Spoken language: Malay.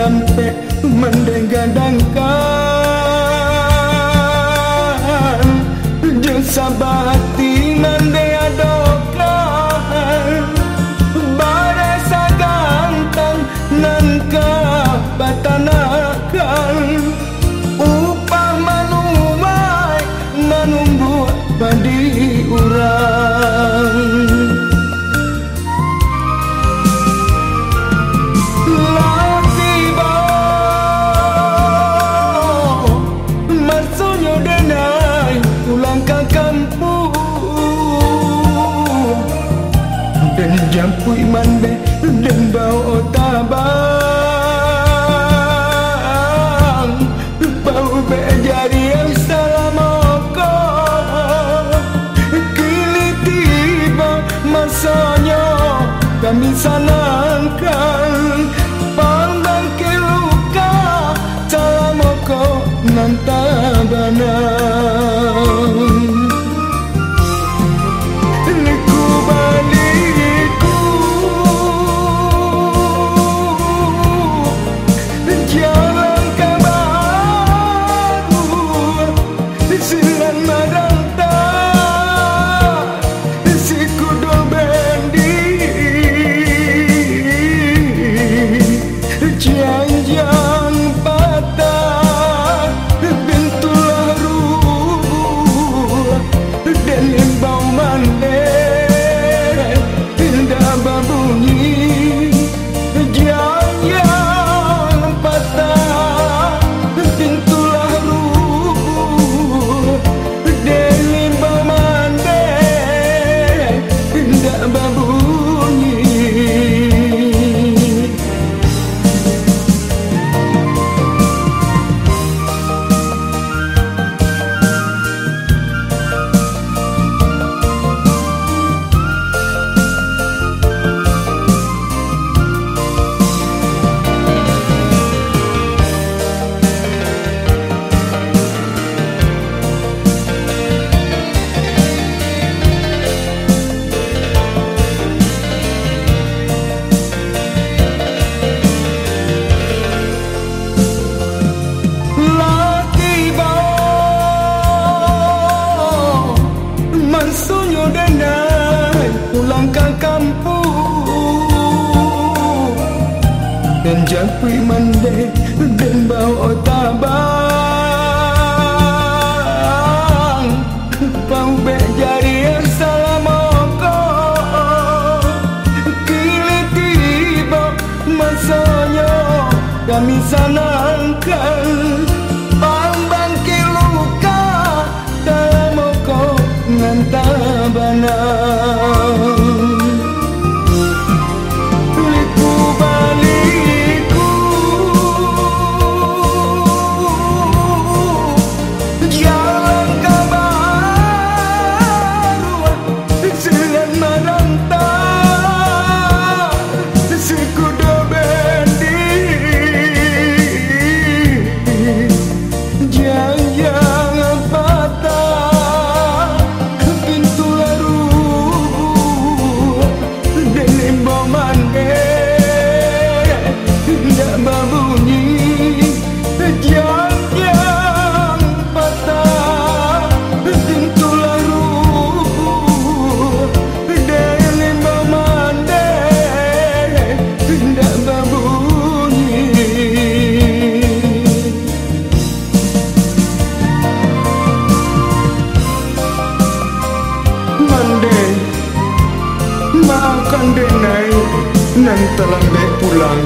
sampai mendengadangkan. Jasa bahati nan Jampui mande dan bau tabang Bau bejari yang salamoko Kini tiba masanya kami sanangkan dan japui mande dan bau tabang pau be jari salamoko kini tiba masanya kami sanangkan ngantabanang maafkan denai nan telah pulang